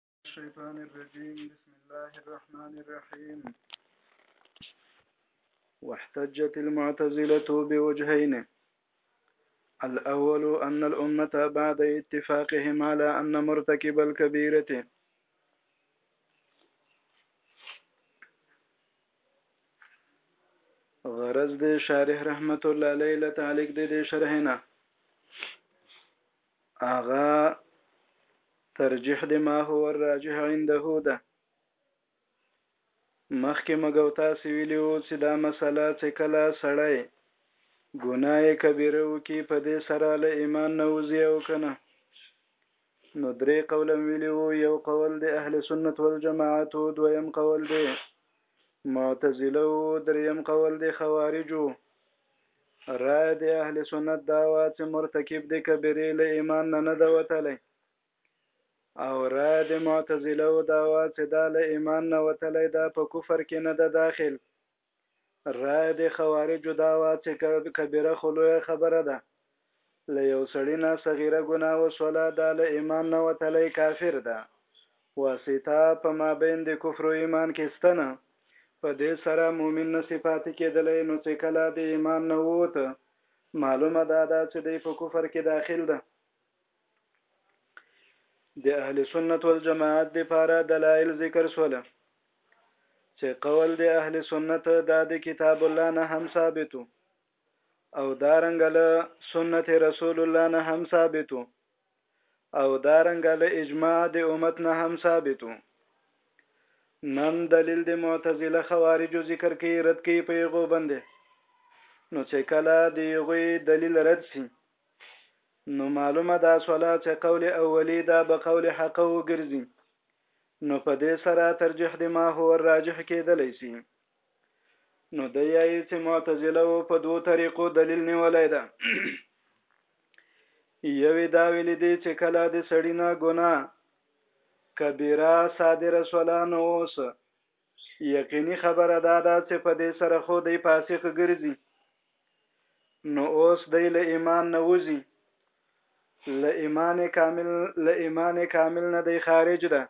الشيطان الرجيم بسم الله الرحمن الرحيم واحتجت المعتزلة بوجهين الأول أن الأمة بعد اتفاقهم على أن مرتكب الكبيرة غرض د شارح رحمت الله علیه تعلیق د شرحنه هغه ترجیح د ما هو الراجح عنده ده مخکې مګو تاسو ویلو چې دا مسله چې کله سړی ګناه کبیره وکي په دې سره له ایمان نه وځي او کنه نو درې قولا ویلی وو یو قول د اهل سنت والجماعت او دویم قول دی معتزله او دریم قول دی خوارجو رای د اهل سنت دا و چې مرتکب د کبیرې له ایمان نه نه ده وتلی او رای د معتزله و دا و چې دا له ایمان نه وتلی دا په کفر کې نه ده داخل رای د خوارجو دا و چې کبیره خو لویه خبره ده له یو سړي نه صغیره ګناه وشوله دا له ایمان نه وتلی کافر ده. واسطه، په مابین د کفر و ایمان کې ستنه. په دې سره مؤمن نه شي پاتې کېدلی نو چې کله د ایمان نه ووت معلومه دا ده چې دی په کفر کې داخل ده. د اهل سنت والجماعت دپاره دلائل ذکر شول چې قول د اهل سنت دا د کتاب الله نه هم ثابت او دارنګ له سنت رسول الله نه هم ثابتو او دارنګ له اجماع د امت نه هم ثابتو نن دلیل د معتزله خوارجو ذکر کوي رد کوي په یغو باندې نو چې کله د یغوی دلیل رد سي نو معلومه ده سوله چې قول اولی دا به قول حق وګرځي نو په دې سره ترجیح د ما هو راجح کېدلی سي نو د یایي چې معتزله و په دوو طریقو دلیل نیولای ده یوې دا ویل دي چې کله د سړی نه ګناه کبیره صادره سولا نو اوس یقیني خبره دا ده چې په دې سره خو دی فاسق ګرځي نو اوس دی له ایمان نه وځي له ایمان کامل له ایمان کامل نه دی خارج ده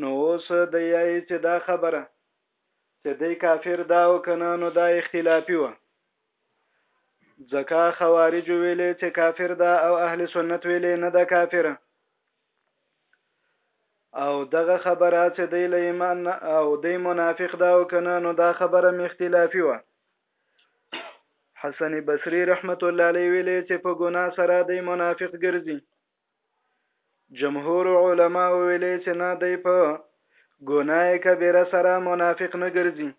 نو اوس دی یایی چه دا خبره چه دی کافر ده او که نه نو دا اختلافی وه ځکه خوارجو ویلی چه کافر ده او اهل سنت ویلی نه ده کافره او دغه خبره چه دی له ایمان او دی منافق ده او که نه نو دا خبره هم اختلافی وه حسن بصری رحمت الله علیه ویلی چه په ګناه سره دی منافق ګرځي جمهور علما ویلې چې نه دی په ګناه کبیره سره منافق نه ګرځي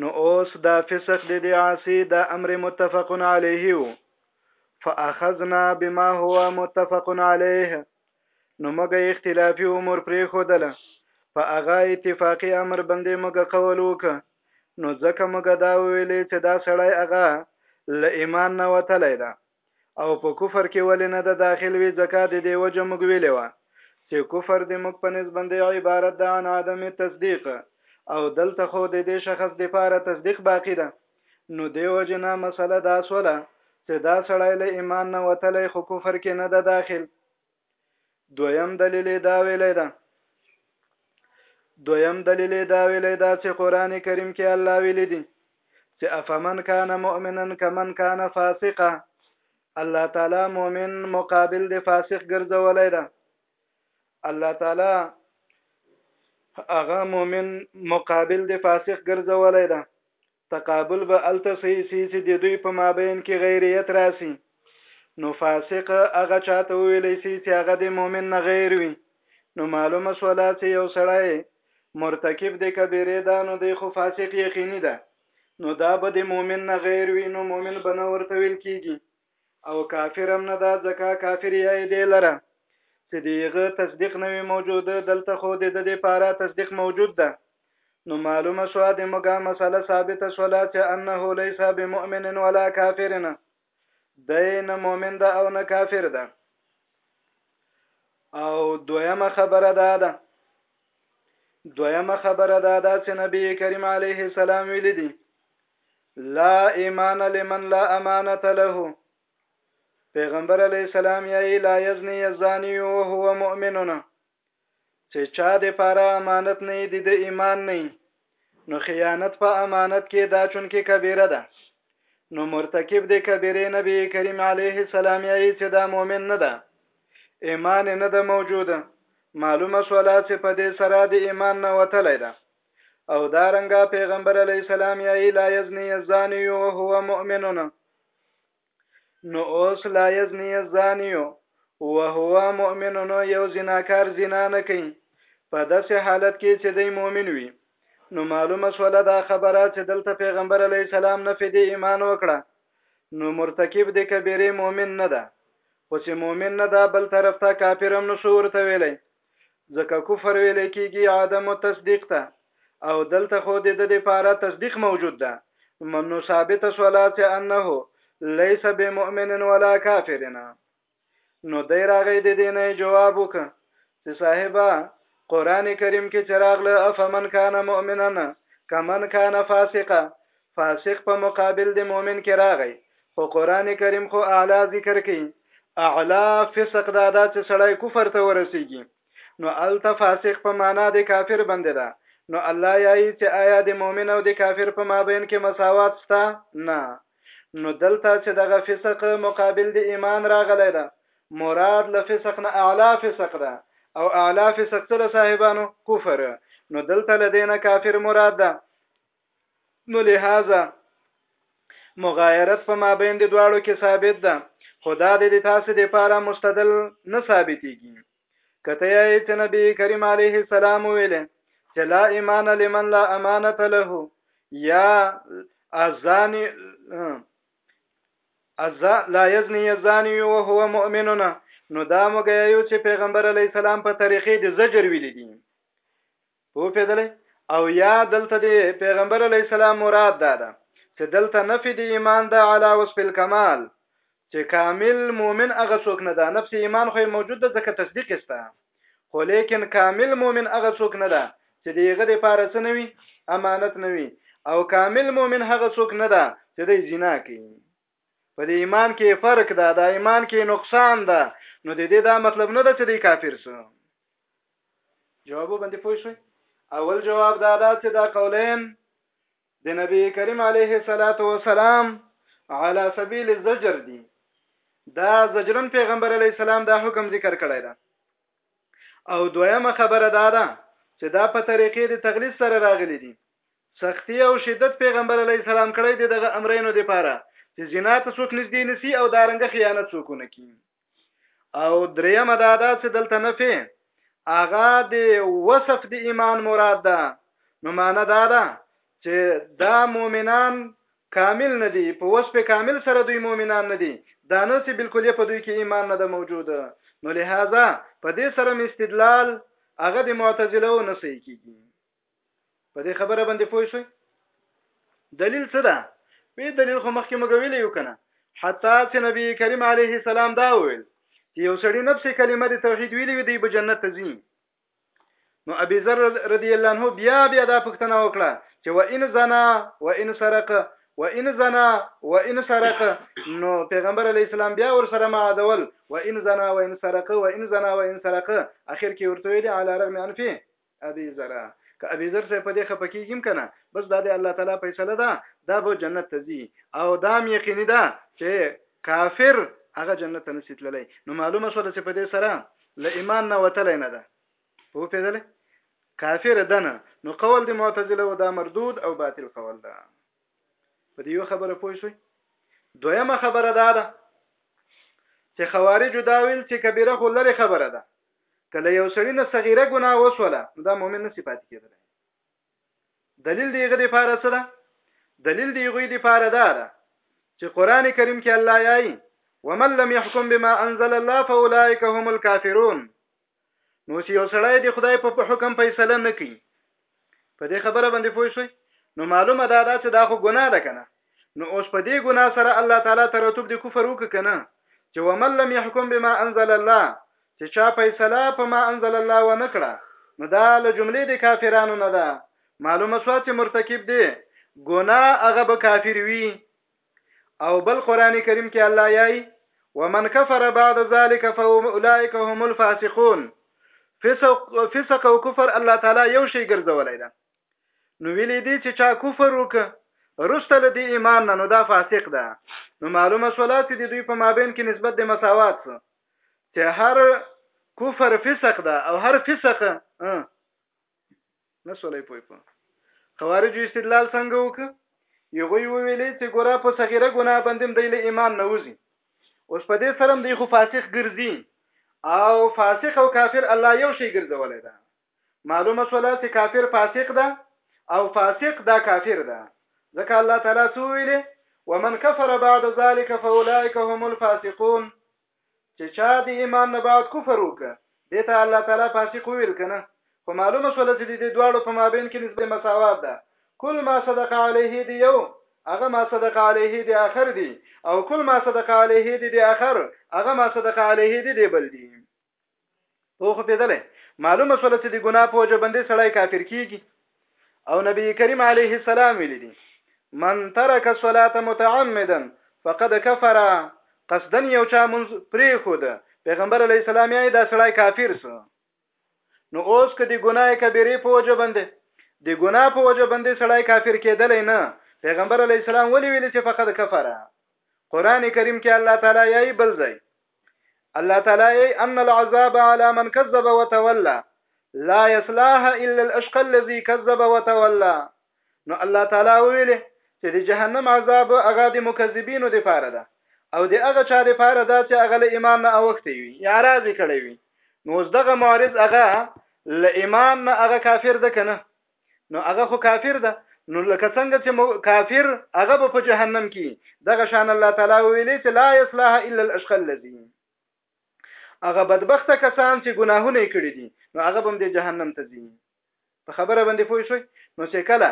نو اوس دا فسق دی دی عاصی دا امر متفق علیه وو فاخذنا بما هو متفق علیه نو مګه اختلافي امور پرې خودله په هغه اتفاقی امر باندې مګه قول وک نو ځکه مګه دا ویلې چې دا سړی هغه ل ایمان نه وتلی ده او په کفر کې ولې نه د داخل وي ځکه د دې وجه موږ ویلې وه چې کفر د موږ په نسبندې عبارت ده عن عدم تصدیق او دلته خو د دې شخص د پاره تصدیق باقی ده نو دې وجه نه مسله دا سوله چې دا سړی له ایمان نه وتلی خو کفر کې نه ده داخل دویم دلیل دا ویلې ده دویم دلیل دا ویلې ده چې قران کریم کې الله ویلي دي چې افمن کان مؤمنا کمن کان فاسقا الله تعالی مؤمن مقابل د فاسق ګرځولای ده الله تعالی هغه مؤمن مقابل د فاسق ګرځولای ده تقابل به هلته صحیح سي چې د دوی په مابین کې غیریت راسي، نو فاسق هغه چا ته وویل سي چې هغه د مؤمن نه غیر وي، نو معلومه سوله چې یو سړی مرتکب د کبیرې ده نو دی خو فاسق یقیني ده، نو دا به د مؤمن نه غیر وي، نو مؤمن به نه ورته ویل کیږي. او کافر هم نه ده ځکه کافر یې دی لره چې دیغه تصدیق نه وي موجود دلته خو د دې پاره تصدیق موجود ده نو معلومه شو د موږه مسله ثابته شوله چې انه ليس بمؤمن ولا کافر نه دی نه مؤمن ده او نه کافر ده او دویمه خبره ده ده دویمه خبره دا ده چې نبی کریم علیه السلام ویل دي لا ایمان لمن لا امانت له پیغمبر علی السلام یې لا یزنی یزانی او هو مؤمنون چې چا د پاره امانت نه دی د ایمان نه نو خیانت په امانت کې دا چون کې کبیره ده نو مرتکب د کبیره نبی کریم علیه السلام یې چې دا مؤمن نه ده ایمان نه ده موجوده معلومه شولا چې په دې سره د ایمان نه وتلی ده او دا رنګه پیغمبر علی السلام یې لا یزنی الزانی او هو مؤمنون نو اوس لا یزنی الزانی او هو مؤمنون یو زناکار زنا نه کوي په داسې حالت کې چې دی مؤمن وي نو معلومه شوله دا خبره چې دلته پیغمبر علی السلام نه فدی ایمان وکړه نو مرتکب د کبیره مؤمن نه ده خو چې مؤمن نه ده بل طرف ته کافر هم نشو ورته ویلی ځکه کفر ویل کیږي عدم التصدیق ته او دلته خو د د لپاره تصدیق موجود ده منو ثابت سولا چې انه ليس بمؤمن ولا کافر نو دی راغی د دینه جواب وک چې صاحبہ قران کریم کې چراغ له افمن کان مؤمنن کمن کان فاسقا فاسق په مقابل د مؤمن کې راغی خو قران کریم خو اعلی ذکر کوي اعلی فسق دا دا چې سړی کفر ته ورسیږي نو الته فاسق په معنا د کافر باندې ده نو الله یایي چې آیا د مؤمن او د کافر په مابین کې مساوات شته نه نو دلته چې دغه فسق مقابل د ایمان راغلی ده مراد له فسق نه اعلی فسق ده او اعلی فسق سره صاحبانو کفر نو دلته لدینه کافر مراد ده نو لهذا مغایرت په مابین د دواړو کې ثابت ده خو دا د تاسو لپاره مستدل نه ثابتېږي کته یې چې نبی کریم علیه السلام ویل چې لا ایمان لمن لا امانت له یا ازانی ازا لا یزنی یزانی او هو مؤمنون نو دا موږ یو چې پیغمبر علی السلام په طریقې د زجر ویل دي پوپیدلی او یا دلته دی پیغمبر علی السلام مراد دا ده چې دلته نفي دی ایمان ده علی وصف الکمال چې کامل مؤمن هغه څوک نه ده نفس ایمان خو موجود ده ځکه تصدیق استه خو لیکن کامل مؤمن هغه څوک نه ده چې دیغه د پاره څه نوي امانت نوي او کامل مؤمن هغه څوک نه ده چې د زنا کوي په دې ایمان کې فرق ده دا ایمان کې نقصان ده نو د دې دا مطلب نه ده چې دی کافر سو جواب باندې پوه شئ اول جواب دا ده چې دا قولین د نبی کریم علیه الصلاۃ والسلام علی سبیل الزجر دی دا زجرن پیغمبر علی السلام دا حکم ذکر کړی دا او دویمه خبره دا ده چې دا په طریقې د تغلیظ سره راغلی دي سختی او شدت پیغمبر علیه السلام کړی دی دغه امرینو د پاره چې زنا ته څوک نږدې نسی او دارنګ خیانت څوک نه کی او دریمه دا ده چې دلته نفي اغا د وصف د ایمان مراد ده نو معنا دا ده چې دا مؤمنان کامل نه دي په وصف کامل سره دوی مؤمنان نه دي دا نه چې بالکل په دوی کې ایمان نه ده موجوده نو لهدا په دې سره استدلال هغه د معتزله و نه صحیح کیږي په دې خبره باندې پوه شئ دلیل څه ده وی دلیل خو مخکې موږ ویلی یو کنه حتی چې نبی کریم علیه السلام دا ویل چې یو سړی نفس کلمه د توحید ویلی وي دی به جنت ته ځي نو ابي ذر رضی الله عنه بیا بیا دا پوښتنه وکړه چې و ان زنا و ان سرق و ان زنا و ان سرق نو پیغمبر علی السلام بیا ور سره معادول و ان زنا و ان سرق و ان زنا و ان سرق اخر کې ورته ویل علی رغم انفه ابي ذره که ابي ذر صاحب په دې خپه کیږي هم کنه بس دا د الله تعالی فیصله ده دا به جنت ته ځي او دا هم یقیني ده چې کافر هغه جنت ته نشي تللی نو معلومه شوله چې په دې سره له ایمان نه وتلی نه ده په پیدلې کافر ده نه نو قول د معتزله او دا مردود او باطل قول ده په دې یو خبره پوه شئ دویمه خبره دا ده چې خوارج دا ویل چې کبیره خو لري خبره ده که له یو سړي نه صغیره ګناه وسوله نو دا مؤمن نسی پاتې کېدلی دلیل دیغه د پاره څه ده دلیل دیغه د پاره دا ده چې قران کریم کې الله یایي ومن لم يحكم بما انزل الله فاولئک هم الكافرون نو چې یو سړی د خدای په حکم فیصله نه کوي په دې خبره باندې پوه شئ نو معلومه ده دا چې دا خو ګناه ده کنه نو اوس په دې ګناه سره الله تعالی ترتب د کفر وک کنه چې ومن لم يحكم بما انزل الله چې چا فیصله په ما انزل الله و نکړه نو دا له جملې د کافرانو نه ده معلومه شو چې مرتکب دی ګناه هغه به کافر وي او بل قران کریم کې الله یای ومن کفر بعد ذلك فاولئک هم الفاسقون فسق فسق او کفر الله تعالی یو شی ګرځولای دا نو ویلې دي چې چا کفر وک رسته لدی ایمان نه نو دا فاسق ده نو معلومه سولا چې د دوی په مابین کې نسبت د مساوات چې هر کفر فسق ده او هر فسق نه سولې پوي په خوارجو استدلال څنګه وک یغوی ویلې چې ګورا په صغیره ګناه بندم دی له ایمان نه وځي اوس په دې سره دی خو فاسق ګرځي او فاسق او کافر الله یو شی ګرځولې ده معلومه سوله چې کافر فاسق ده او فاسق دا کافر ده ځکه الله تعالی څو ویلې ومن كفر بعد ذلك فاولئك هم الفاسقون چې چا د ایمان نه بعد کفر وکړه دې ته الله تعالی فاسق وویل کنه خو معلومه شول چې د دې دواړو په مابین کې نسبت مساوات ده کل ما صدق علیه دی یو هغه ما صدق علیه دی اخر دی او کل ما صدق علیه دی دی اخر هغه ما صدق علیه دی دی بل دی او خپېدلې معلومه شوله چې د ګناه په وجه باندې سړی کافر کیږي او نبی کریم علیه السلام ویلي دي من ترک الصلاه متعمدا فقد كفر قصدا یو چا منځ پرې خو ده پیغمبر علی السلام یې دا سړی کافر سو نو اوس که دی ګناه کبیره په وجه باندې دی ګناه په وجه باندې سړی کافر کېدل نه پیغمبر علی السلام ولی ویل چې فقد کفر قران کریم کې الله تعالی یې بل ځای الله تعالی ای ان العذاب على من كذب وتولى لا يصلاها الا الاشقى الذي كذب وتولى نو الله تعالی ویل چې د جهنم عذاب هغه د مکذبینو د پاره ده او د هغه چا د پاره ده چې هغه له ایمان نه اوخته وي یا راضي کړي وي نو دغه معارض هغه له ایمان نه هغه کافر ده کنه نو هغه خو کافر ده نو لکه څنګه چې کافر هغه به په جهنم کې دغه شان الله تعالی ویلې چې لا یصلاح الا الاشقى الذي هغه بدبخته کسان چې ګناهونه کړی دي نو هغه به د جهنم ته ځي په خبره باندې پوه شئ نو چې کله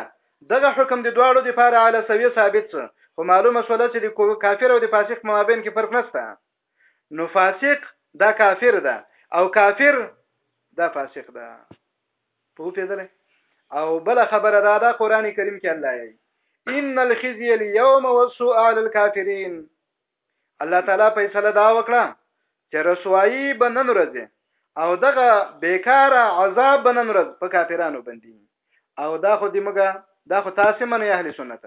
دغه حکم د دواړو د پاره علی سوی ثابت څه خو معلومه شوله چې د کافر او د فاسق مابین کې فرق نشته نو فاسق دا کافر ده او کافر دا فاسق ده وپېزله او بل خبره دا دا قران کریم کې الله یې ان الخزي اليوم والسوء على الكافرين الله تعالی فیصله دا وکړه چې رسوایی به نن ورځ او دغه بیکار عذاب به نن ورځ په کافرانو باندې او دا خو دی مګه دا خو تاسو منه اهل سنت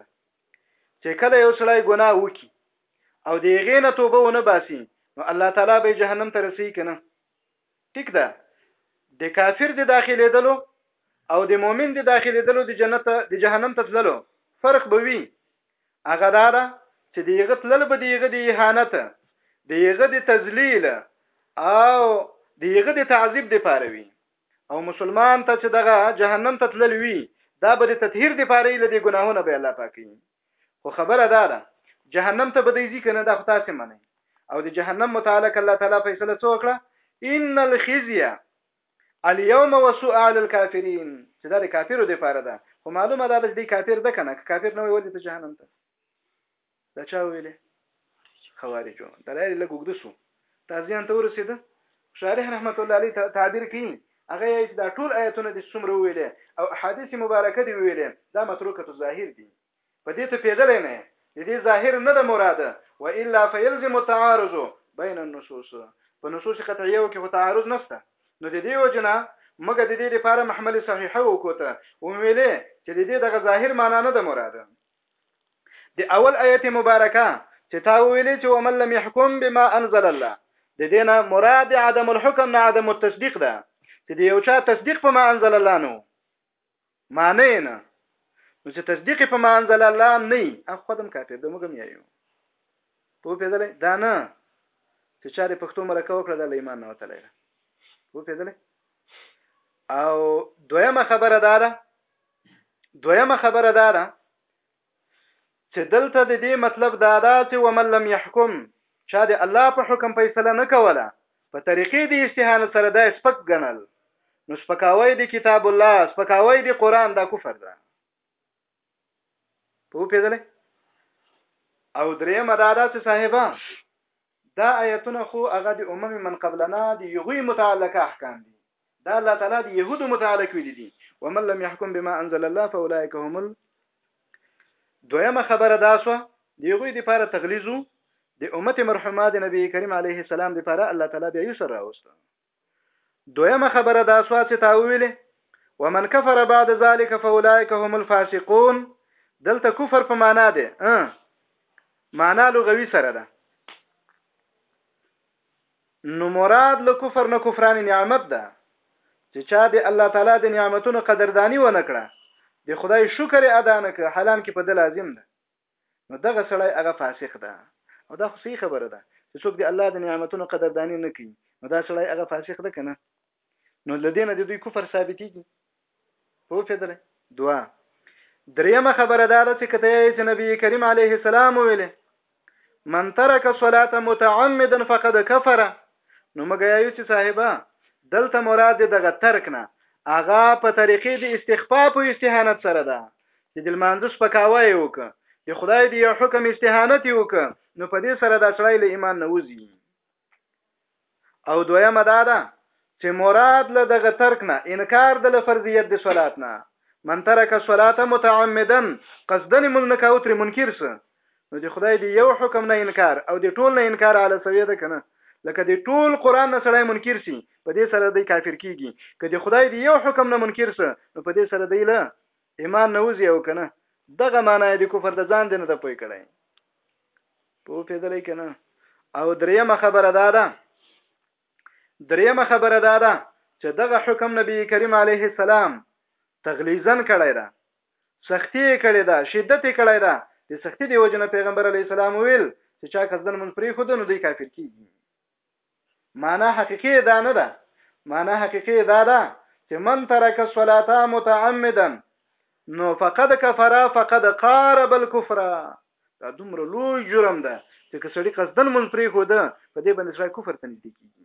چې کله یو سړی ګناه وکي او دی غینه توبه ونه باسي نو الله تعالی به جهنم ته رسي کنه ټیک ده د کافر د داخليدلو او د مؤمن د داخليدلو د جنت د جهنم ته تللو فرق به وي هغه دا ده چې د یغه تلل به د یغه د اهانت د یغه د تذلیل او د یغه د تعذیب د پاره وي او مسلمان ته چې دغه جهنم ته تلل وي دا به د تطهیر د پاره لدی ګناهونه به الله پاکي خو خبره دا ده جهنم ته بدی ځي کنه دا خو تاسو منئ او د جهنم متعلق الله تعالی فیصله څو کړه ان الخزي اليوم وسوء على الكافرين چې دا د کافرو د پاره ده خو معلومه ده چې د کافر ده کنه کافر نه وي ولې ته جهنم ته دا چا ویلې خوارجو د لارې لږ اوږده شو تازیان ته ورسېده شارح رحمت الله علیه تعبیر کوي هغه یې چې دا ټول آیتونه د څومره ویلې او احادیث مبارکه دی ویلې دا متروکه ظاهر دي په دې ته پیدلې نه د دې ظاهر نه د مراده و الا فیلزم تعارض بین النصوص په نصوص قطعیه او کې تعارض نشته نو د دې وجنه مګه د دې لپاره محمل صحیحه وکوته او ویلې چې د دې دغه ظاهر معنا نه د مراده د اول آیت مبارکه چې تا ویلې چې ومن لم يحكم بما انزل الله د دینه مراد عدم الحكم نه عدم التصديق ده چې د یو چا تصدیق په ما انزل الله نو معنی نه نو چې تصدیق په ما انزل الله نه اخ خودم کافر د موږ یو په پیدلې دا نه چې چاره پښتو مرکه وکړه د ایمان نه وتلې په پیدلې او دویمه خبره دا ده دویمه خبره دا ده چې دلته د دې مطلب دا ده چې ومن لم يحكم چا د الله په حکم فیصله نه کوله په طریقې د اجتهاد سره دا سپک ګڼل نو سپکاوی د کتاب الله سپکاوی د قران دا کفر ده په پیدلې او درېمه دا ده چې صاحبہ دا آیتونه خو هغه د امم من قبلنا دی یغوی متعلقه احکام دي دا الله تعالی د يهودو متعلق ویلي دي ومن لم يحكم بما انزل الله فاولئك هم ال... دویمه خبره دا سو دیغوی د پاره تغلیزو د امت مرحومه د نبی کریم علیه السلام د پاره الله تعالی بیا یسر راوسته دویمه خبره دا سو چې تا ویلې ومن كفر بعد ذلك فاولئك هم الفاسقون دلته کفر په معنا ده ا معنا لغوي سره ده نو مراد له کفر نه کفران نعمت ده چې چا د الله تعالی د نعمتونو قدردانی ونه کړه د خدای شکر ادا نه کړ حالان کې په د لازم ده نو دغه سړی هغه فاسق ده او دا خو صحیح خبره ده چې څوک د الله د نعمتونو قدردانی نه کوي نو دا سړی هغه فاسق ده کنه نو لدینه د دوی کفر ثابتېږي په پیدل دوا دریمه خبره دا ده چې کته یې چې نبی کریم علیه السلام ویلې من ترک الصلاه متعمدا فقد كفر نو مګا یو چې صاحبہ دلته مراد دغه ترک نه اغا په طریقې د استخفاف او استهانت سره ده چې د مانځ سپکاوی یې وک د خدای دی یو حکم استهانت یې وک نو په دې سره دا سړی له ایمان نه وځي او دویمه دا ده چې مراد له دغه ترک نه انکار د لفرضیت د صلات نه من ترک الصلاه متعمدا قصدن مونږ نه کاو تر منکر سه نو د خدای دی یو حکم نه انکار او د ټول نه انکار علی سوی ده کنه لکه د ټول قران نه سړی منکر سي په دې سره دی کافر کیږي که د خدای دی یو حکم نه منکر سه نو په دې سره دی له ایمان نه وځي او کنه دغه معنی د کفر د ځان دی نه د پوي کړی په پیدلې کنه او دریمه خبره دا ده دریمه خبره دا ده چې دغه حکم نبی کریم علیه السلام تغلیزن کړی دا سختی کړی دا شدت کړی دا د سختی دی وجنه پیغمبر علیه السلام ویل چې چا کزن من پری خود نو دی کافر کیږي معنی حقیقی یې دا نه ده، معنی حقیقی یې دا ده چې من ترک الصلاة متعمدا نو فقد کفر فقد قارب الکفر دا دومره لوی جرم ده چې که سړی قصدن مونږ پرې خو ده په دې باندې سړی کفر ته نږدې کیږي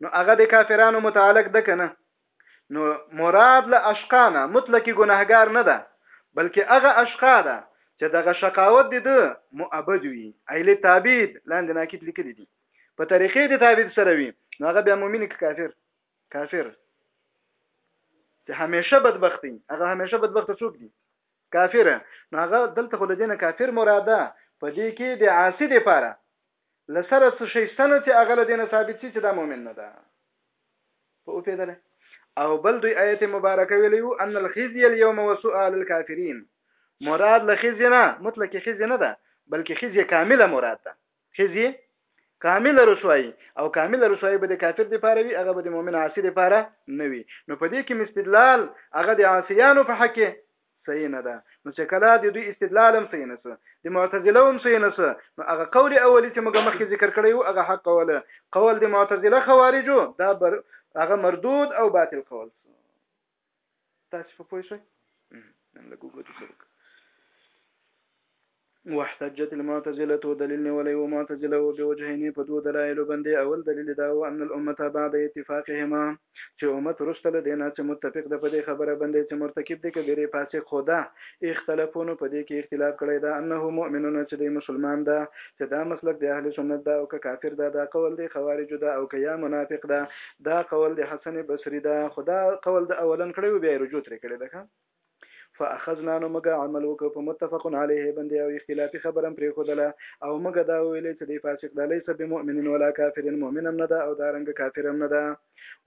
نو هغه د کافرانو متعلق ده کنه نو مراد له اشقانه مطلقي ګناهګار نه ده بلکې هغه اشقا ده چې دغه شقاوت د ده مؤبد وي ایله تابید لاندې ناکید لیکلی دي په طریقې د تابید سره وي نو هغه بیا مؤمن کافر کافر چې همیشه بدبخت دي هغه همیشه بدبخت څوک دي کافر نو هغه دلته خو لدینه کافر مراده په دې کې د عاصی لپاره له سره څه شی شته نو چې هغه له دې نه ثابت شي چې دا مؤمن نه ده په اوپېدله او بل دوی آیت مبارکه ویلی وو ان الخزي اليوم وسوء على الكافرين مراد له خزي نه مطلق خزي نه ده بلکې خزي کامله مراد ده خزي کامل رسوایی او کامل رسوایی به د کافر دی پاره وي هغه به د مؤمن عاصی دی پاره نه وي نو په دې کې مستدلال هغه د عاصیانو په حق صحیح نه ده نو چې کله د دوی استدلال هم صحیح نه سو د معتزله هم صحیح نه سو نو هغه قول اولی چې موږ مخکې ذکر کړی وو هغه حق قول قول د معتزله خوارجو دا بر هغه مردود او باطل قول سو تاسو په پوه شئ نن له ګوګل څخه واحتجت المعتزلة دليل نيولی وو معتزله وو بوجهين په دوو دلائلو باندې اول دليل يې دا وو ان الامة بعد اتفاقهما چې امت وروسته له دې نه چې متفق ده په دې خبره باندې چې مرتکب دې کبيرې فاسق خو ده اختلفو نو په دې کې اختلاف کړی ده انه مؤمنون چې دی مسلمان ده چې دا مسلک د اهل سنت ده او که کافر ده دا قول د خوارجو ده او که يا منافق ده دا قول د حسن بصري ده خو دا قول ده اولا کړی وو بيا يې رجوع ترې کړې ده ښه فاخذنا نو موږ عمل وکړ په متفق علیه باندې او اختلافي خبره پرې خودله او موږ دا ویلې چې دی فاسق د لیس بمؤمن ولا کافر مؤمن هم نه ده او دا رنګ کافر هم نه ده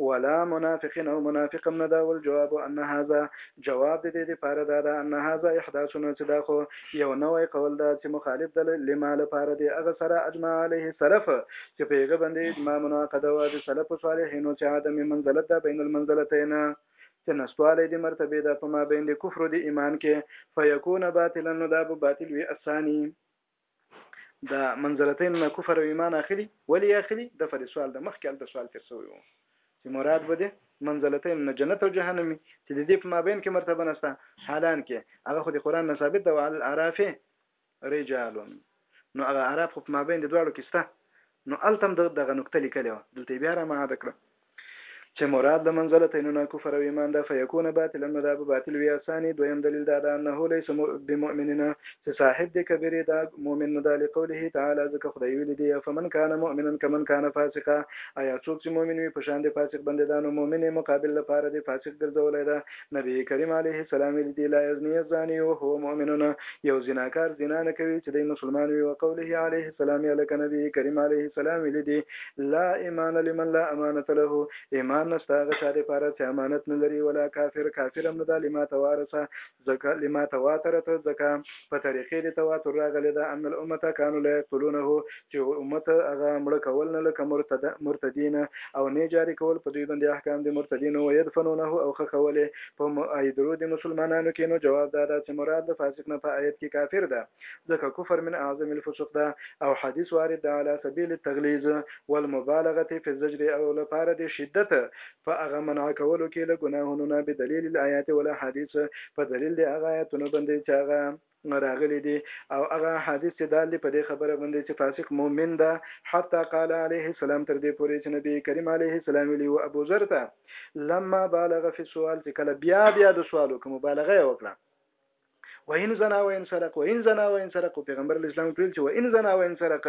ولا منافق او منافق هم نه ده ول جواب ان هاذا جواب دې دې پاره دا ده ان هاذا احداث نو چې دا خو یو نوې قول ده چې مخالف ده لما لپاره دې هغه سره اجماع علیه سلف چې پیغه باندې اجماع مناقضه و د سلف صالحینو چې عدم منزلت ده بین المنزلتین چه نشتوالی د مرتبه ده په مابین د کفر او د ایمان کې فیکون باطلا نو دا به باطل وی الثانی دا منزلتین نه کفر او ایمان اخلي ولی اخلي د فد سوال د مخکې الته سوال تیر شوی وو چې مراد به ده منزلتین نه جنت او جهنم چې د دې په مابین کې مرتبه نشته حالان کې هغه خو د قران نه ثابت ده او الاعراف رجال نو هغه اعراب خو په مابین د دواړو کې شته نو هلته هم دغه نکته لیکلې وه دلته یې بیا رامعاده کړه چې مراد له منزلتین نه کفر او ایمان ده فیکون باطلا نو دا به باطل وي ثاني دویم دلیل دا ده انه لیس بمؤمننا چې صاحب د کبیرې دا مؤمن نه ده لقوله تعالی ځکه خدای ویلي دی فمن کان مؤمنا کمن کان فاسقا ایا څوک چې مؤمن وي په شان د فاسق بندیدانو مؤمن مقابل لپاره د فاسق ګرځولی ده نبي کریم علیه السلام ویلي دي، لا یزنی الزانی وهو مؤمن، یو زناکار زنا نه کوي چې دی مسلمان وي، وقوله علیه السلام یا لکه نبي کریم علیه السلام ویلي دي، لا ایمان لمن لا امانة له، ایمان نشته هغه چا دپاره چې امانت نه لري، ولا کافر، کافر هم نه ده، لما توارث، ځکه، لما تواترت، ځکه په طریقې د تواتر راغلې ده، ان الامة کانوا لا یقتلونه، چه امت هغه مړه کول نه لکه مرتد مرتدین او نۀ جاری کول په دوی باندې احکام د مرتدینو ویدفنونه او خښول یې په مئیدرو د مسلمانانو کې نو جواب دا ده چه مراد له فاسق نه په آیت کې کافر ده ځکه کفر من اعظم الفسوق ده او حدیث وارد ده علی سبیل التغلیظ والمبالغة فی الزجر او لپاره د شدت په هغه منع کولو کې له ګناهونو نه بدلیل الایات والاحادیث په دلیل د هغه آیاتونو باندې چه هغه راغلي دي او هغه احاديث چې دال دي په دې خبره باندې چې فاسق مؤمن ده حتی قال عليه السلام تر دې پورې چې نبي کریم عليه السلام ویلي و ابو ذر ته لما بالغ في السؤال چې کله بیا بیا د سوال وکړ مبالغه یې وکړه و ان زنا و ان سرق و ان زنا و ان سرق پیغمبر اسلام ټول چې و ان زنا و ان سرق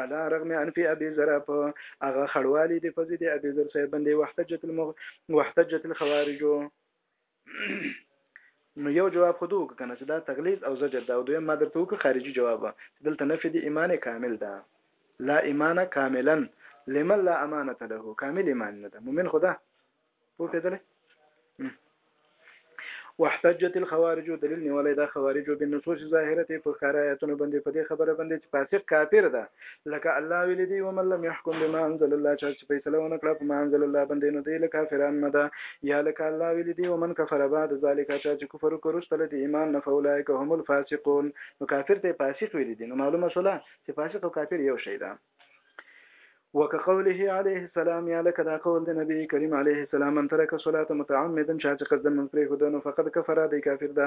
علا رغم ان فی ابي ذر په هغه خړوالی دی په دې ابي ذر صاحب باندې وحتجت المغ وحتجت الخوارج نو یو جواب خو دوه کنه چې دا تغلیظ او زجر دا او دویم ما درته وکړ خارجي جواب چې دلته نفي دی ایمان کامل ده لا ایمان کاملا لمن لا امانه له کامل ایمان نه ده مؤمن خدا پوه کېدل واحتجت الخوارج دلیل نیولای دا خوارج بالنصوص ظاهره په ښکارایتونو باندې په دې خبره باندې چې فاسق کافر ده لکه الله ویل دی و من لم يحكم بما انزل الله چا چې فیصله ونه کړه په ما انزل الله باندې نو دی له کافرانو نه ده یا لکه الله ویل دی و من کفر بعد ذلك چا چې کفر وکړ وروسته له دې ایمان نه فاولئک هم الفاسقون نو کافر ته فاسق ویل دي نو معلومه شوله چې فاسق او کافر یو شی ده وكقوله عليه السلام يا لك دا قول د نبی کریم علیه السلام من ترک صلاه متعمدا شاج قصد من پرې خدانو فقد کفر دی کافر ده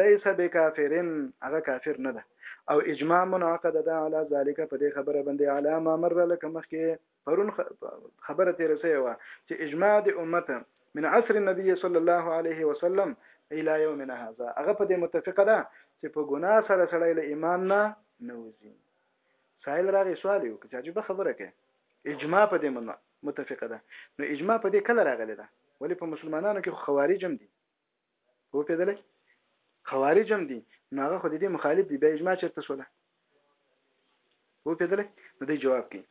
ليس بکافر هغه کافر نه ده او اجماع منعقد ده على ذلك په دې خبره باندې على ما مر لك مخکې پرون خبره تیر سوی و چې اجماع د امت من عصر النبي صلى الله عليه وسلم الى يومنا هذا هغه په دې متفقه ده چې په ګناه سره سړی له ایمان نه نوځي سائل راغی سوال یو چې عجیب خبره کوي اجماع په دې متفقه ده نو اجماع په دې کله راغلی ده ولی په مسلمانانو کې خوارج هم دي وپېدلی خوارج هم دي نو هغه خو د دې مخالف دي بیا اجماع چېرته شوله وپېدلی نو دی جواب کوي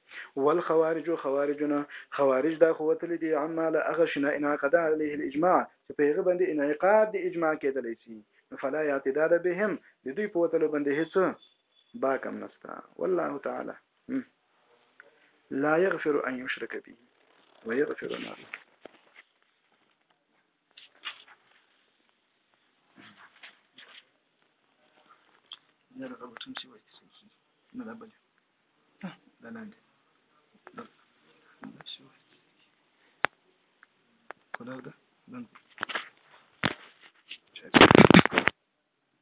والخوارج خوارجونه خوارج دا خو وتلي دي عما له هغه شي نه انعقد عليه الاجماع چې په هغه باندې انعقاد د اجماع کېدلی شي نو فلا اعتداد بهم د دوی په وتلو باندې هېڅ باک هم نشته والله تعالی لا يغفر ان يشرك به ويغفر ما دون نه راغله بټن سی وایي نه دا بل دا لاندې دا سی وایي کولر ده